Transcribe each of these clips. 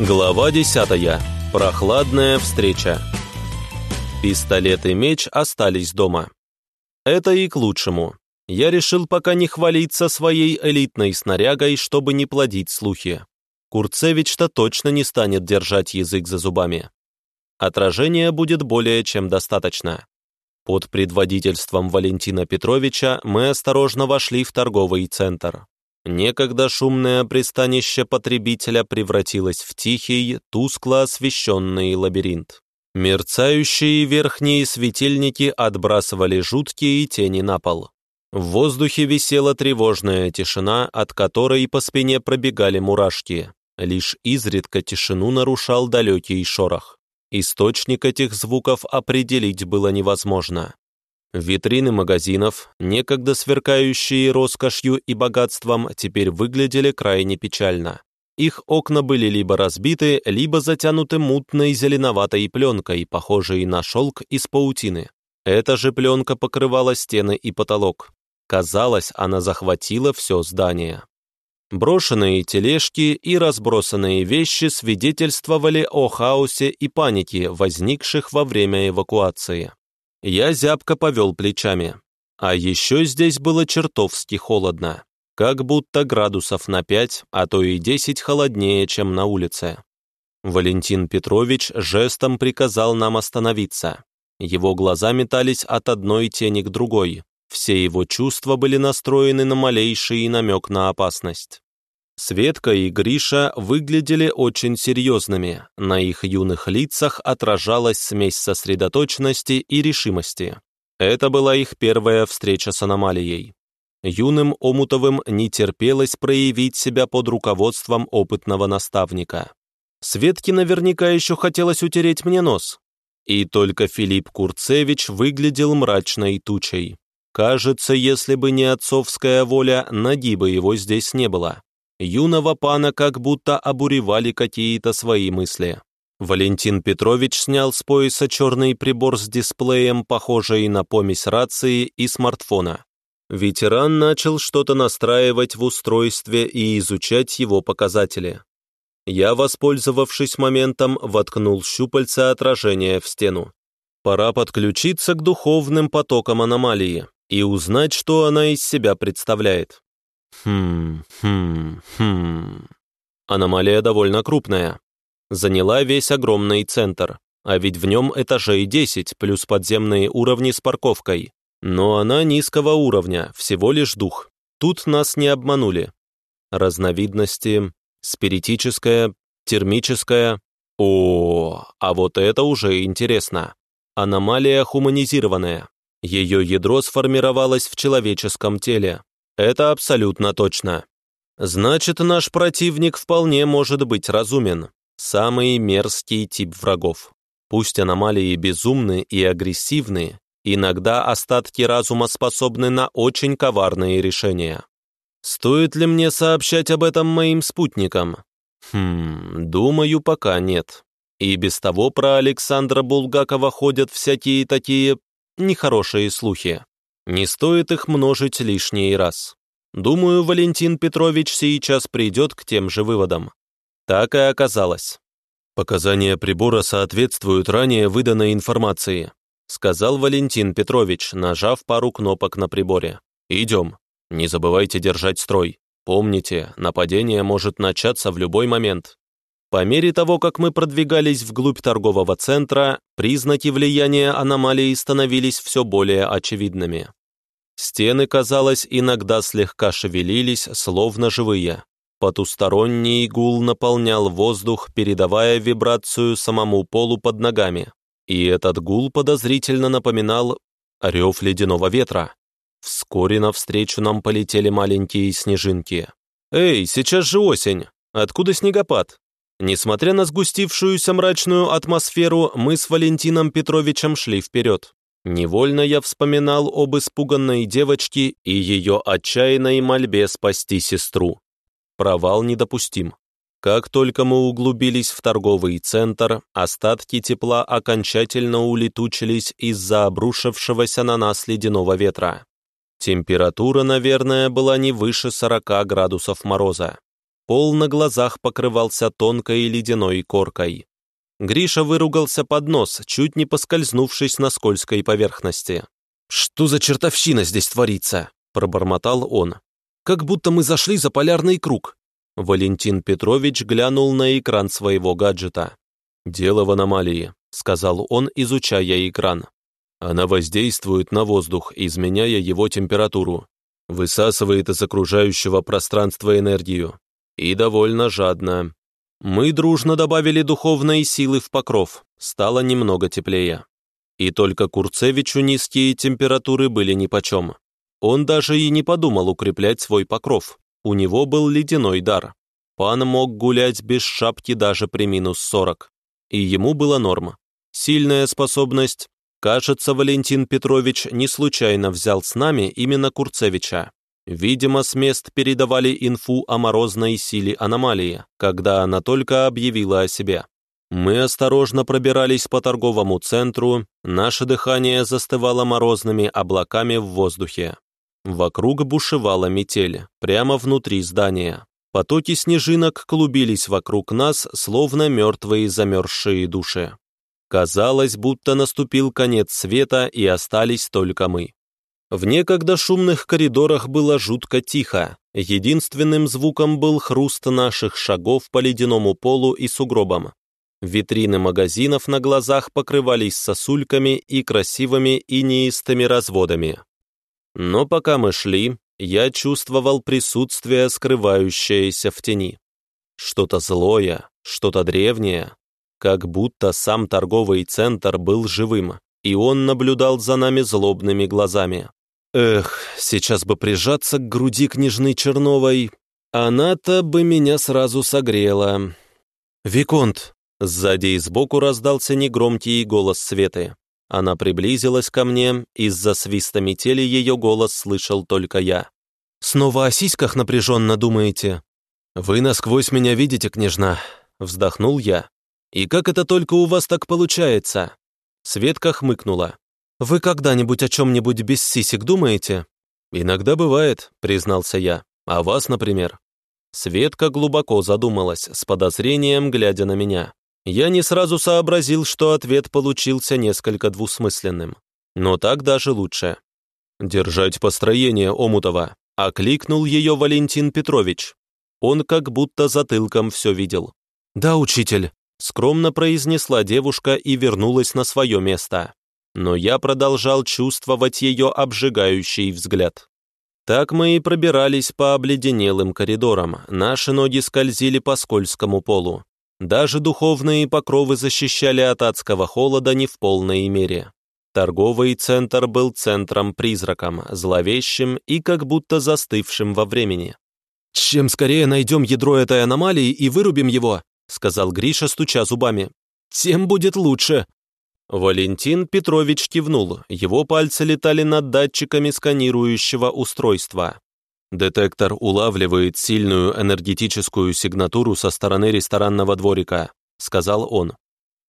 Глава 10. Прохладная встреча. Пистолет и меч остались дома. Это и к лучшему. Я решил пока не хвалиться своей элитной снарягой, чтобы не плодить слухи. Курцевич-то точно не станет держать язык за зубами. Отражения будет более чем достаточно. Под предводительством Валентина Петровича мы осторожно вошли в торговый центр. Некогда шумное пристанище потребителя превратилось в тихий, тускло освещенный лабиринт. Мерцающие верхние светильники отбрасывали жуткие тени на пол. В воздухе висела тревожная тишина, от которой по спине пробегали мурашки. Лишь изредка тишину нарушал далекий шорох. Источник этих звуков определить было невозможно. Витрины магазинов, некогда сверкающие роскошью и богатством, теперь выглядели крайне печально. Их окна были либо разбиты, либо затянуты мутной зеленоватой пленкой, похожей на шелк из паутины. Эта же пленка покрывала стены и потолок. Казалось, она захватила все здание. Брошенные тележки и разбросанные вещи свидетельствовали о хаосе и панике, возникших во время эвакуации. Я зябко повел плечами. А еще здесь было чертовски холодно. Как будто градусов на пять, а то и десять холоднее, чем на улице. Валентин Петрович жестом приказал нам остановиться. Его глаза метались от одной тени к другой. Все его чувства были настроены на малейший намек на опасность. Светка и Гриша выглядели очень серьезными, на их юных лицах отражалась смесь сосредоточенности и решимости. Это была их первая встреча с аномалией. Юным Омутовым не терпелось проявить себя под руководством опытного наставника. Светке наверняка еще хотелось утереть мне нос. И только Филипп Курцевич выглядел мрачной тучей. Кажется, если бы не отцовская воля, ноги бы его здесь не было. Юного пана как будто обуревали какие-то свои мысли. Валентин Петрович снял с пояса черный прибор с дисплеем, похожий на помесь рации и смартфона. Ветеран начал что-то настраивать в устройстве и изучать его показатели. Я, воспользовавшись моментом, воткнул щупальца отражения в стену. Пора подключиться к духовным потокам аномалии и узнать, что она из себя представляет. Хм, хм, хм. Аномалия довольно крупная. Заняла весь огромный центр, а ведь в нем этажей 10 плюс подземные уровни с парковкой. Но она низкого уровня, всего лишь дух. Тут нас не обманули. Разновидности спиритическая, термическая. О, а вот это уже интересно. Аномалия хуманизированная. Ее ядро сформировалось в человеческом теле, это абсолютно точно. Значит, наш противник вполне может быть разумен. Самый мерзкий тип врагов. Пусть аномалии безумны и агрессивны, иногда остатки разума способны на очень коварные решения. Стоит ли мне сообщать об этом моим спутникам? Хм, думаю, пока нет. И без того про Александра Булгакова ходят всякие такие нехорошие слухи. Не стоит их множить лишний раз. Думаю, Валентин Петрович сейчас придет к тем же выводам. Так и оказалось. Показания прибора соответствуют ранее выданной информации, сказал Валентин Петрович, нажав пару кнопок на приборе. Идем. Не забывайте держать строй. Помните, нападение может начаться в любой момент. По мере того, как мы продвигались вглубь торгового центра, признаки влияния аномалии становились все более очевидными. Стены, казалось, иногда слегка шевелились, словно живые. Потусторонний гул наполнял воздух, передавая вибрацию самому полу под ногами. И этот гул подозрительно напоминал рев ледяного ветра. Вскоре навстречу нам полетели маленькие снежинки. «Эй, сейчас же осень! Откуда снегопад?» Несмотря на сгустившуюся мрачную атмосферу, мы с Валентином Петровичем шли вперед. Невольно я вспоминал об испуганной девочке и ее отчаянной мольбе спасти сестру. Провал недопустим. Как только мы углубились в торговый центр, остатки тепла окончательно улетучились из-за обрушившегося на нас ледяного ветра. Температура, наверное, была не выше 40 градусов мороза. Пол на глазах покрывался тонкой ледяной коркой. Гриша выругался под нос, чуть не поскользнувшись на скользкой поверхности. «Что за чертовщина здесь творится?» – пробормотал он. «Как будто мы зашли за полярный круг». Валентин Петрович глянул на экран своего гаджета. «Дело в аномалии», — сказал он, изучая экран. «Она воздействует на воздух, изменяя его температуру, высасывает из окружающего пространства энергию. И довольно жадно. Мы дружно добавили духовной силы в покров, стало немного теплее. И только Курцевичу низкие температуры были нипочем. Он даже и не подумал укреплять свой покров. У него был ледяной дар. Пан мог гулять без шапки даже при минус сорок и ему было норма. Сильная способность. Кажется, Валентин Петрович не случайно взял с нами именно Курцевича. Видимо, с мест передавали инфу о морозной силе аномалии, когда она только объявила о себе. Мы осторожно пробирались по торговому центру, наше дыхание застывало морозными облаками в воздухе. Вокруг бушевала метель, прямо внутри здания. Потоки снежинок клубились вокруг нас, словно мертвые замерзшие души. Казалось, будто наступил конец света, и остались только мы. В некогда шумных коридорах было жутко тихо. Единственным звуком был хруст наших шагов по ледяному полу и сугробам. Витрины магазинов на глазах покрывались сосульками и красивыми инеистыми разводами. Но пока мы шли, я чувствовал присутствие, скрывающееся в тени. Что-то злое, что-то древнее, как будто сам торговый центр был живым, и он наблюдал за нами злобными глазами. Эх, сейчас бы прижаться к груди княжны Черновой, она-то бы меня сразу согрела. «Виконт!» Сзади и сбоку раздался негромкий голос Светы. Она приблизилась ко мне, из-за свиста метели ее голос слышал только я. «Снова о сиськах напряженно думаете?» «Вы насквозь меня видите, княжна», — вздохнул я. «И как это только у вас так получается?» Светка хмыкнула. «Вы когда-нибудь о чем-нибудь без сисек думаете?» «Иногда бывает», — признался я. «А вас, например?» Светка глубоко задумалась, с подозрением глядя на меня. Я не сразу сообразил, что ответ получился несколько двусмысленным. Но так даже лучше. «Держать построение, Омутова!» — окликнул ее Валентин Петрович. Он как будто затылком все видел. «Да, учитель», — скромно произнесла девушка и вернулась на свое место. Но я продолжал чувствовать ее обжигающий взгляд. Так мы и пробирались по обледенелым коридорам, наши ноги скользили по скользкому полу. Даже духовные покровы защищали от адского холода не в полной мере. Торговый центр был центром-призраком, зловещим и как будто застывшим во времени. «Чем скорее найдем ядро этой аномалии и вырубим его», сказал Гриша, стуча зубами, «тем будет лучше». Валентин Петрович кивнул, его пальцы летали над датчиками сканирующего устройства. Детектор улавливает сильную энергетическую сигнатуру со стороны ресторанного дворика, сказал он.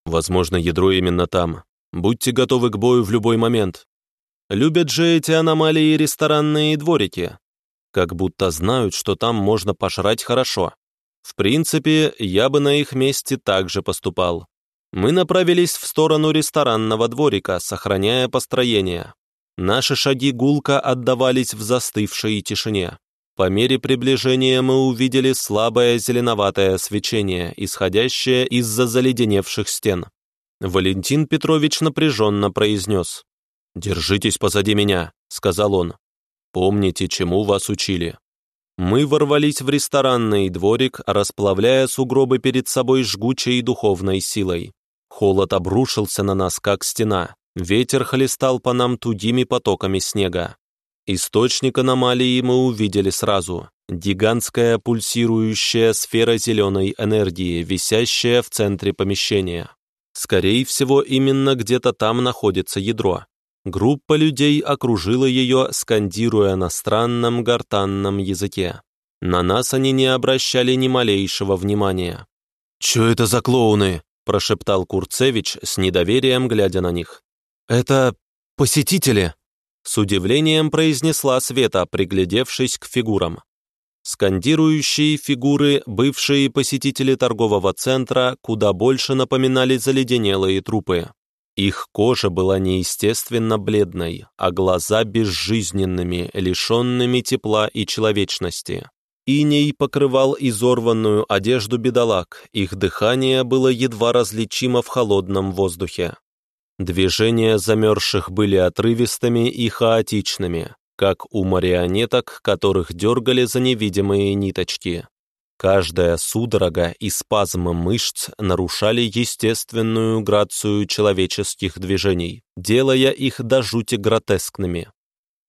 Возможно, ядро именно там. Будьте готовы к бою в любой момент. Любят же эти аномалии ресторанные дворики. Как будто знают, что там можно пожрать хорошо. В принципе, я бы на их месте также поступал. Мы направились в сторону ресторанного дворика, сохраняя построение. Наши шаги гулко отдавались в застывшей тишине. По мере приближения мы увидели слабое зеленоватое свечение, исходящее из-за заледеневших стен. Валентин Петрович напряженно произнес. «Держитесь позади меня», — сказал он. «Помните, чему вас учили». Мы ворвались в ресторанный дворик, расплавляя сугробы перед собой жгучей духовной силой. Холод обрушился на нас, как стена. Ветер хлестал по нам тугими потоками снега. Источник аномалии мы увидели сразу. Гигантская пульсирующая сфера зеленой энергии, висящая в центре помещения. Скорее всего, именно где-то там находится ядро. Группа людей окружила ее, скандируя на странном гортанном языке. На нас они не обращали ни малейшего внимания. «Чё это за клоуны?» – прошептал Курцевич с недоверием, глядя на них. «Это посетители», — с удивлением произнесла Света, приглядевшись к фигурам. Скандирующие фигуры, бывшие посетители торгового центра, куда больше напоминали заледенелые трупы. Их кожа была неестественно бледной, а глаза безжизненными, лишенными тепла и человечности. Иней покрывал изорванную одежду бедолаг, их дыхание было едва различимо в холодном воздухе. Движения замерзших были отрывистыми и хаотичными, как у марионеток, которых дергали за невидимые ниточки. Каждая судорога и спазм мышц нарушали естественную грацию человеческих движений, делая их до жути гротескными.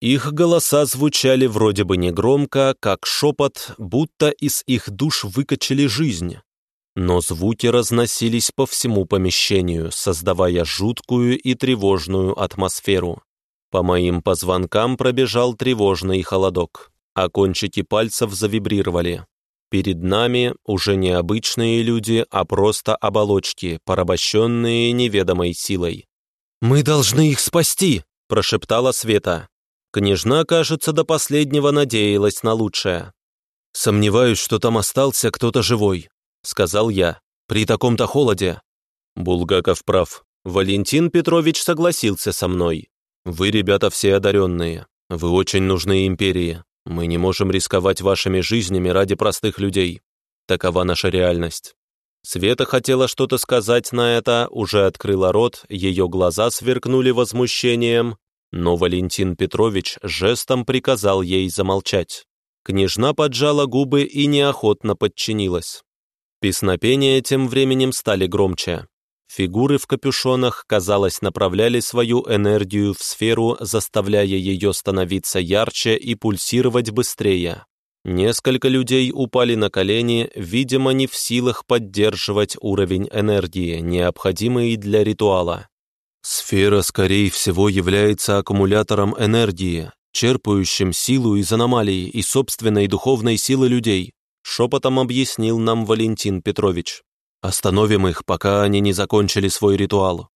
Их голоса звучали вроде бы негромко, как шепот, будто из их душ выкачали жизнь. Но звуки разносились по всему помещению, создавая жуткую и тревожную атмосферу. По моим позвонкам пробежал тревожный холодок, а кончики пальцев завибрировали. Перед нами уже не обычные люди, а просто оболочки, порабощенные неведомой силой. «Мы должны их спасти!» – прошептала Света. Княжна, кажется, до последнего надеялась на лучшее. «Сомневаюсь, что там остался кто-то живой», — сказал я, — «при таком-то холоде». Булгаков прав. Валентин Петрович согласился со мной. «Вы, ребята, все одаренные. Вы очень нужны империи. Мы не можем рисковать вашими жизнями ради простых людей. Такова наша реальность». Света хотела что-то сказать на это, уже открыла рот, ее глаза сверкнули возмущением, но Валентин Петрович жестом приказал ей замолчать. Княжна поджала губы и неохотно подчинилась. Песнопения тем временем стали громче. Фигуры в капюшонах, казалось, направляли свою энергию в сферу, заставляя ее становиться ярче и пульсировать быстрее. Несколько людей упали на колени, видимо, не в силах поддерживать уровень энергии, необходимый для ритуала. Сфера, скорее всего, является аккумулятором энергии, черпающим силу из аномалий и собственной духовной силы людей, шепотом объяснил нам Валентин Петрович. Остановим их, пока они не закончили свой ритуал.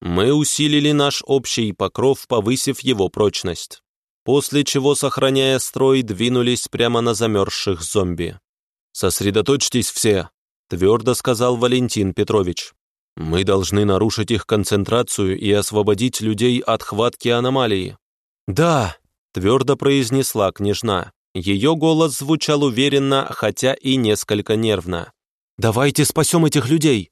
Мы усилили наш общий покров, повысив его прочность, после чего, сохраняя строй, двинулись прямо на замерзших зомби. «Сосредоточьтесь все», — твердо сказал Валентин Петрович. Мы должны нарушить их концентрацию и освободить людей от хватки аномалии». «Да», — твердо произнесла княжна. Ее голос звучал уверенно, хотя и несколько нервно. «Давайте спасем этих людей!»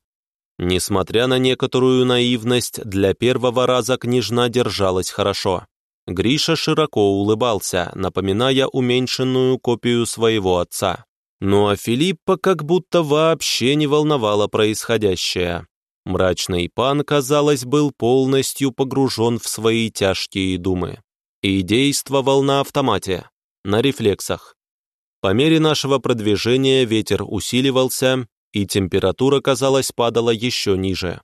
Несмотря на некоторую наивность, для первого раза княжна держалась хорошо. Гриша широко улыбался, напоминая уменьшенную копию своего отца. Ну а Филиппа как будто вообще не волновало происходящее. Мрачный пан, казалось, был полностью погружен в свои тяжкие думы и действовал на автомате, на рефлексах. По мере нашего продвижения ветер усиливался, и температура, казалось, падала еще ниже.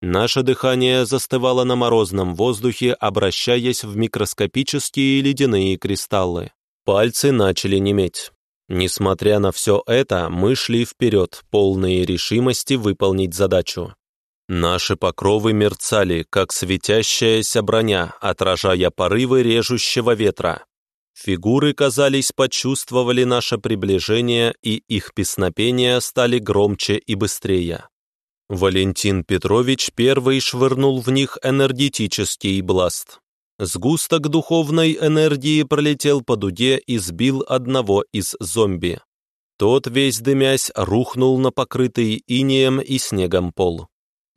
Наше дыхание застывало на морозном воздухе, обращаясь в микроскопические ледяные кристаллы. Пальцы начали неметь. Несмотря на все это, мы шли вперед, полные решимости выполнить задачу. Наши покровы мерцали, как светящаяся броня, отражая порывы режущего ветра. Фигуры, казались, почувствовали наше приближение, и их песнопения стали громче и быстрее. Валентин Петрович первый швырнул в них энергетический бласт. Сгусток духовной энергии пролетел по дуге и сбил одного из зомби. Тот, весь дымясь, рухнул на покрытый инеем и снегом пол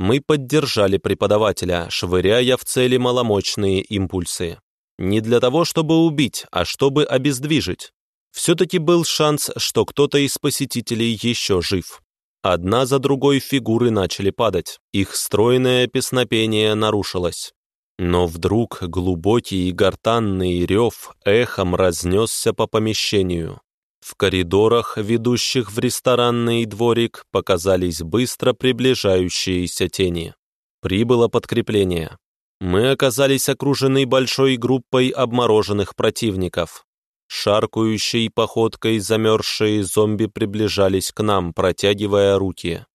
мы поддержали преподавателя, швыряя в цели маломощные импульсы. Не для того, чтобы убить, а чтобы обездвижить. Все-таки был шанс, что кто-то из посетителей еще жив. Одна за другой фигуры начали падать, их стройное песнопение нарушилось. Но вдруг глубокий гортанный рев эхом разнесся по помещению. В коридорах, ведущих в ресторанный дворик, показались быстро приближающиеся тени. Прибыло подкрепление. Мы оказались окружены большой группой обмороженных противников. Шаркающей походкой замерзшие зомби приближались к нам, протягивая руки.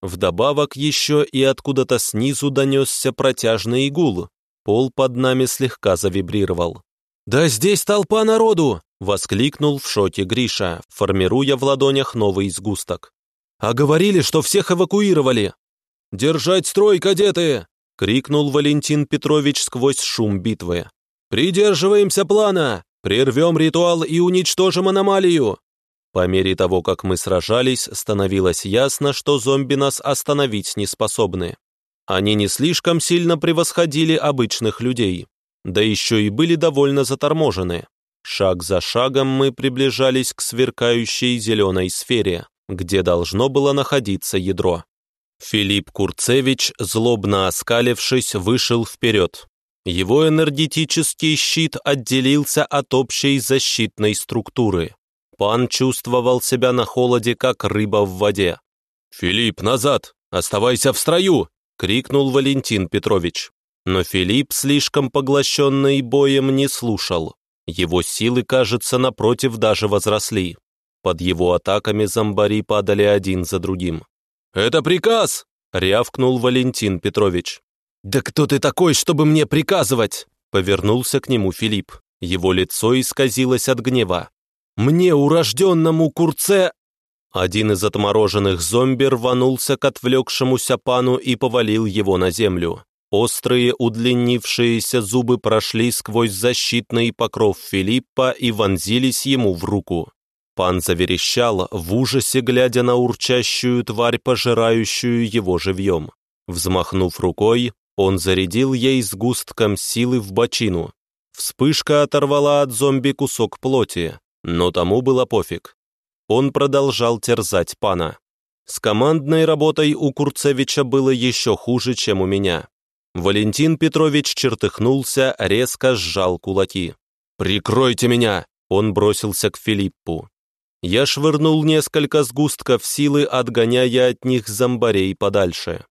Вдобавок еще и откуда-то снизу донесся протяжный гул. Пол под нами слегка завибрировал. «Да здесь толпа народу!» Воскликнул в шоке Гриша, формируя в ладонях новый сгусток. «А говорили, что всех эвакуировали!» «Держать строй, кадеты!» — крикнул Валентин Петрович сквозь шум битвы. «Придерживаемся плана! Прервем ритуал и уничтожим аномалию!» По мере того, как мы сражались, становилось ясно, что зомби нас остановить не способны. Они не слишком сильно превосходили обычных людей, да еще и были довольно заторможены. Шаг за шагом мы приближались к сверкающей зеленой сфере, где должно было находиться ядро. Филипп Курцевич, злобно оскалившись, вышел вперед. Его энергетический щит отделился от общей защитной структуры. Пан чувствовал себя на холоде, как рыба в воде. «Филипп, назад! Оставайся в строю!» — крикнул Валентин Петрович. Но Филипп, слишком поглощенный боем, не слушал. Его силы, кажется, напротив даже возросли. Под его атаками зомбари падали один за другим. «Это приказ!» — рявкнул Валентин Петрович. «Да кто ты такой, чтобы мне приказывать?» — повернулся к нему Филипп. Его лицо исказилось от гнева. «Мне, урожденному курце...» Один из отмороженных зомби рванулся к отвлекшемуся пану и повалил его на землю. Острые удлинившиеся зубы прошли сквозь защитный покров Филиппа и вонзились ему в руку. Пан заверещал, в ужасе глядя на урчащую тварь, пожирающую его живьем. Взмахнув рукой, он зарядил ей сгустком силы в бочину. Вспышка оторвала от зомби кусок плоти, но тому было пофиг. Он продолжал терзать пана. С командной работой у Курцевича было еще хуже, чем у меня. Валентин Петрович чертыхнулся, резко сжал кулаки. «Прикройте меня!» Он бросился к Филиппу. Я швырнул несколько сгустков силы, отгоняя от них зомбарей подальше.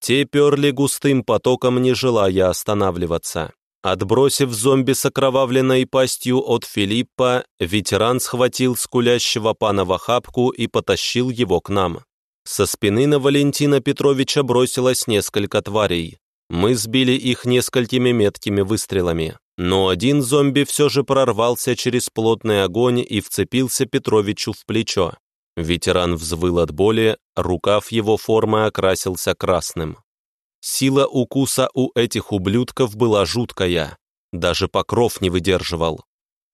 Те перли густым потоком, не желая останавливаться. Отбросив зомби с окровавленной пастью от Филиппа, ветеран схватил скулящего пана в охапку и потащил его к нам. Со спины на Валентина Петровича бросилось несколько тварей. Мы сбили их несколькими меткими выстрелами. Но один зомби все же прорвался через плотный огонь и вцепился Петровичу в плечо. Ветеран взвыл от боли, рукав его формы окрасился красным. Сила укуса у этих ублюдков была жуткая, даже покров не выдерживал.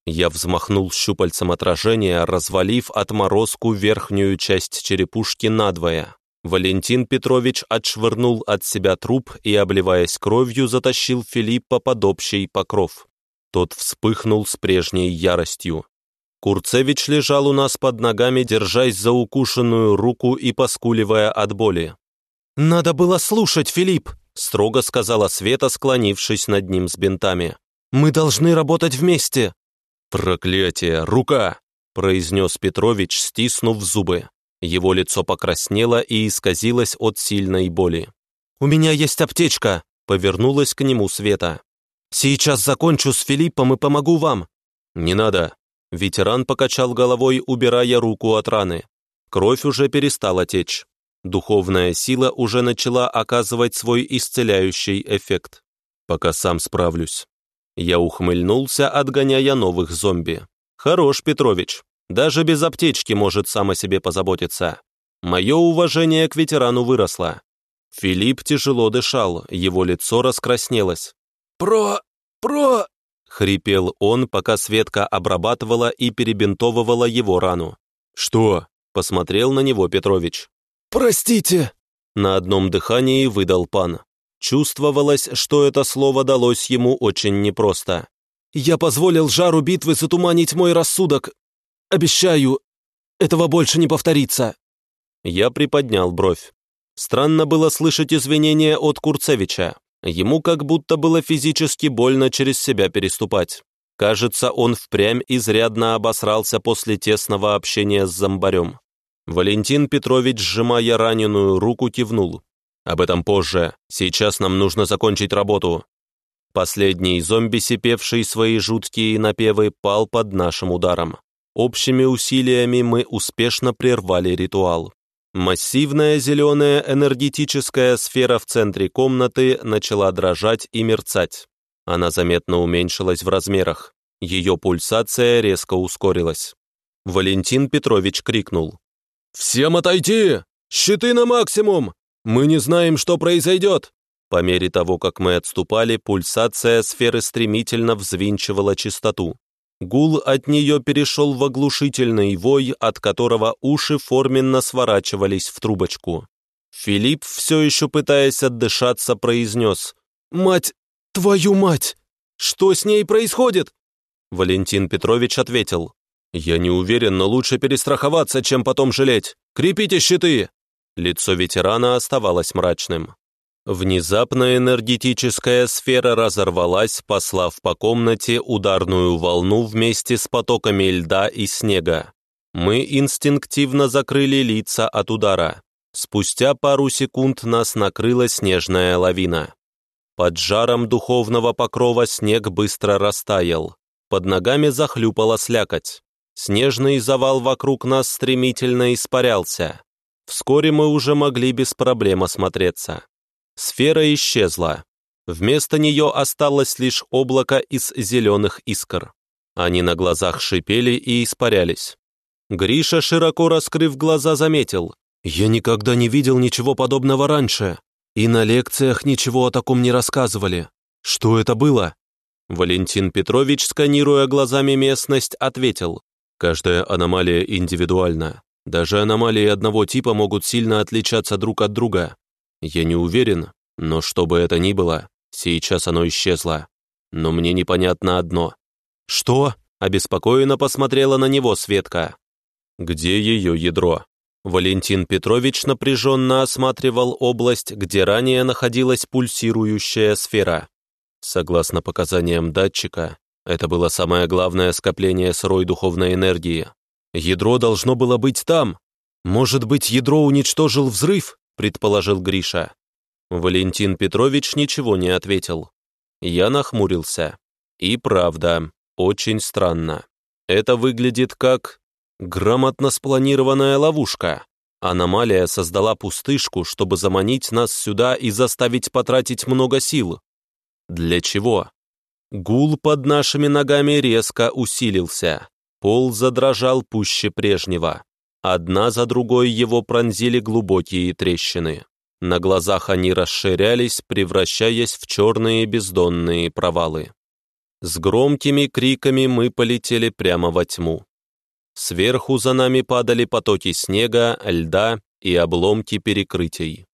Я взмахнул щупальцем отражения, развалив отморозку верхнюю часть черепушки надвое. Валентин Петрович отшвырнул от себя труп и, обливаясь кровью, затащил Филиппа под общий покров. Тот вспыхнул с прежней яростью. Курцевич лежал у нас под ногами, держась за укушенную руку и поскуливая от боли. «Надо было слушать, Филипп!» — строго сказала Света, склонившись над ним с бинтами. «Мы должны работать вместе!» «Проклятие! Рука!» — произнес Петрович, стиснув зубы. Его лицо покраснело и исказилось от сильной боли. «У меня есть аптечка», — повернулась к нему Света. «Сейчас закончу с Филиппом и помогу вам». «Не надо». Ветеран покачал головой, убирая руку от раны. Кровь уже перестала течь. Духовная сила уже начала оказывать свой исцеляющий эффект. «Пока сам справлюсь». Я ухмыльнулся, отгоняя новых зомби. «Хорош, Петрович. Даже без аптечки может сам о себе позаботиться. Мое уважение к ветерану выросло. Филипп тяжело дышал, его лицо раскраснелось. «Про... про...» — хрипел он, пока Светка обрабатывала и перебинтовывала его рану. «Что?» — посмотрел на него Петрович. «Простите!» — на одном дыхании выдал пан. Чувствовалось, что это слово далось ему очень непросто. «Я позволил жару битвы затуманить мой рассудок. Обещаю, этого больше не повторится». Я приподнял бровь. Странно было слышать извинения от Курцевича. Ему как будто было физически больно через себя переступать. Кажется, он впрямь изрядно обосрался после тесного общения с зомбарем. Валентин Петрович, сжимая раненую руку, кивнул. «Об этом позже. Сейчас нам нужно закончить работу». Последний зомби, сипевший свои жуткие напевы, пал под нашим ударом. Общими усилиями мы успешно прервали ритуал. Массивная зеленая энергетическая сфера в центре комнаты начала дрожать и мерцать. Она заметно уменьшилась в размерах. Ее пульсация резко ускорилась. Валентин Петрович крикнул. «Всем отойти! Щиты на максимум! Мы не знаем, что произойдет!» По мере того, как мы отступали, пульсация сферы стремительно взвинчивала частоту. Гул от нее перешел в оглушительный вой, от которого уши форменно сворачивались в трубочку. Филипп, все еще пытаясь отдышаться, произнес «Мать, твою мать! Что с ней происходит?» Валентин Петрович ответил «Я не уверен, но лучше перестраховаться, чем потом жалеть. Крепите щиты!» Лицо ветерана оставалось мрачным. Внезапно энергетическая сфера разорвалась, послав по комнате ударную волну вместе с потоками льда и снега. Мы инстинктивно закрыли лица от удара. Спустя пару секунд нас накрыла снежная лавина. Под жаром духовного покрова снег быстро растаял. Под ногами захлюпала слякоть. Снежный завал вокруг нас стремительно испарялся. Вскоре мы уже могли без проблем осмотреться. Сфера исчезла. Вместо нее осталось лишь облако из зеленых искр. Они на глазах шипели и испарялись. Гриша, широко раскрыв глаза, заметил. «Я никогда не видел ничего подобного раньше. И на лекциях ничего о таком не рассказывали. Что это было?» Валентин Петрович, сканируя глазами местность, ответил. «Каждая аномалия индивидуальна. Даже аномалии одного типа могут сильно отличаться друг от друга. Я не уверен, но что бы это ни было, сейчас оно исчезло. Но мне непонятно одно. «Что?» — обеспокоенно посмотрела на него Светка. «Где ее ядро?» Валентин Петрович напряженно осматривал область, где ранее находилась пульсирующая сфера. Согласно показаниям датчика, это было самое главное скопление сырой духовной энергии. Ядро должно было быть там. Может быть, ядро уничтожил взрыв? Предположил Гриша. Валентин Петрович ничего не ответил. Я нахмурился. И правда, очень странно. Это выглядит как грамотно спланированная ловушка. Аномалия создала пустышку, чтобы заманить нас сюда и заставить потратить много сил. Для чего? Гул под нашими ногами резко усилился. Пол задрожал пуще прежнего. Одна за другой его пронзили глубокие трещины. На глазах они расширялись, превращаясь в черные бездонные провалы. С громкими криками мы полетели прямо во тьму. Сверху за нами падали потоки снега, льда и обломки перекрытий.